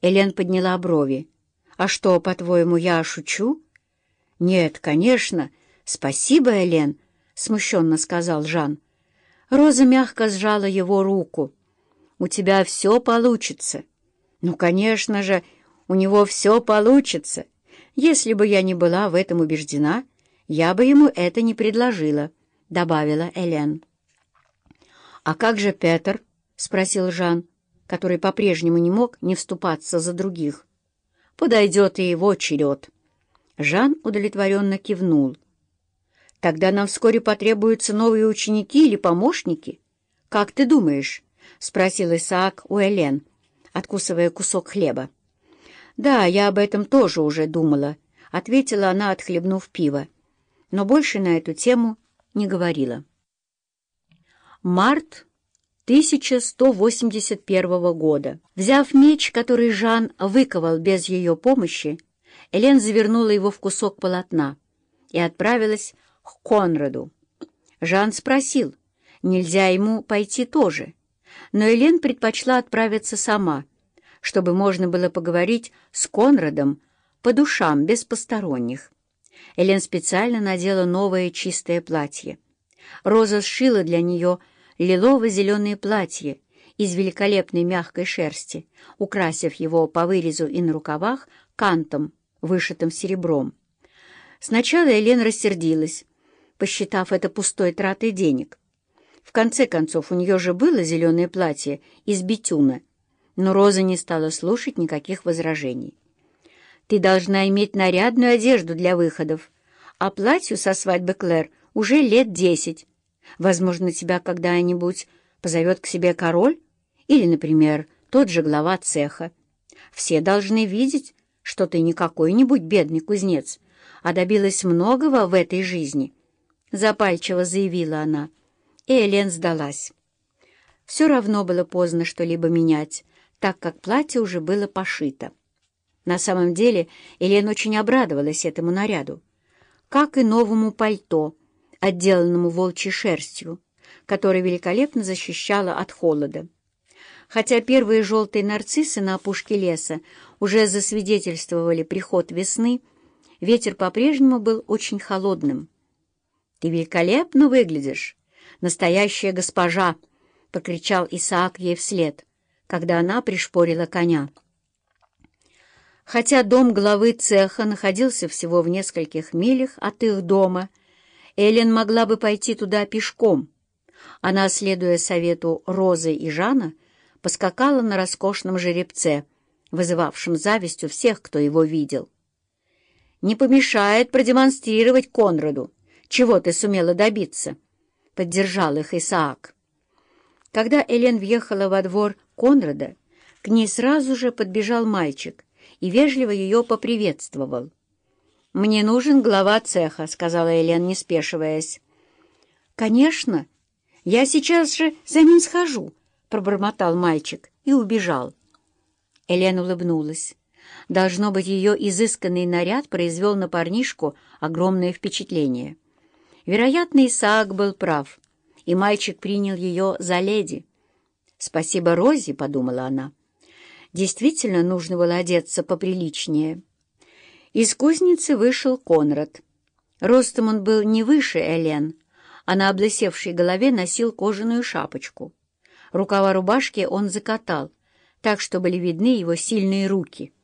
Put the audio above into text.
Элен подняла брови. «А что, по-твоему, я шучу?» «Нет, конечно. Спасибо, Элен», — смущенно сказал Жан. Роза мягко сжала его руку. «У тебя все получится». «Ну, конечно же, у него все получится. Если бы я не была в этом убеждена, я бы ему это не предложила», — добавила Элен. «А как же Петр?» — спросил Жан, который по-прежнему не мог не вступаться за других. «Подойдет и его черед». Жан удовлетворенно кивнул. «Тогда нам вскоре потребуются новые ученики или помощники? Как ты думаешь?» — спросил Исаак у Элен, откусывая кусок хлеба. «Да, я об этом тоже уже думала», — ответила она, отхлебнув пиво, но больше на эту тему не говорила. Март 1181 года. Взяв меч, который Жан выковал без ее помощи, Элен завернула его в кусок полотна и отправилась к Конраду. Жан спросил, нельзя ему пойти тоже, но Элен предпочла отправиться сама, чтобы можно было поговорить с Конрадом по душам без посторонних. Элен специально надела новое чистое платье. Роза сшила для нее лилово-зеленое платье из великолепной мягкой шерсти, украсив его по вырезу и на рукавах кантом, вышитым серебром. Сначала Елена рассердилась, посчитав это пустой тратой денег. В конце концов, у нее же было зеленое платье из битюна, но Роза не стала слушать никаких возражений. «Ты должна иметь нарядную одежду для выходов, а платью со свадьбы Клэр уже лет десять. Возможно, тебя когда-нибудь позовет к себе король или, например, тот же глава цеха. Все должны видеть, что ты не какой-нибудь бедный кузнец, а добилась многого в этой жизни», — запальчиво заявила она. И Элен сдалась. Все равно было поздно что-либо менять, так как платье уже было пошито. На самом деле Элен очень обрадовалась этому наряду, как и новому пальто, отделанному волчьей шерстью, которая великолепно защищала от холода. Хотя первые желтые нарциссы на опушке леса уже засвидетельствовали приход весны, ветер по-прежнему был очень холодным. «Ты великолепно выглядишь! Настоящая госпожа!» — покричал Исаак ей вслед, когда она пришпорила коня. Хотя дом главы цеха находился всего в нескольких милях от их дома, Эллен могла бы пойти туда пешком. Она, следуя совету Розы и Жана, поскакала на роскошном жеребце, вызывавшем зависть у всех, кто его видел. «Не помешает продемонстрировать Конраду, чего ты сумела добиться», — поддержал их Исаак. Когда Элен въехала во двор Конрада, к ней сразу же подбежал мальчик и вежливо ее поприветствовал. «Мне нужен глава цеха», — сказала Елен, не спешиваясь. «Конечно. Я сейчас же за ним схожу», — пробормотал мальчик и убежал. Элен улыбнулась. Должно быть, ее изысканный наряд произвел на парнишку огромное впечатление. Вероятно, Исаак был прав, и мальчик принял ее за леди. «Спасибо Розе», — подумала она. «Действительно нужно было одеться поприличнее». Из кузницы вышел Конрад. Ростом он был не выше Элен, а на облысевшей голове носил кожаную шапочку. Рукава рубашки он закатал, так что были видны его сильные руки —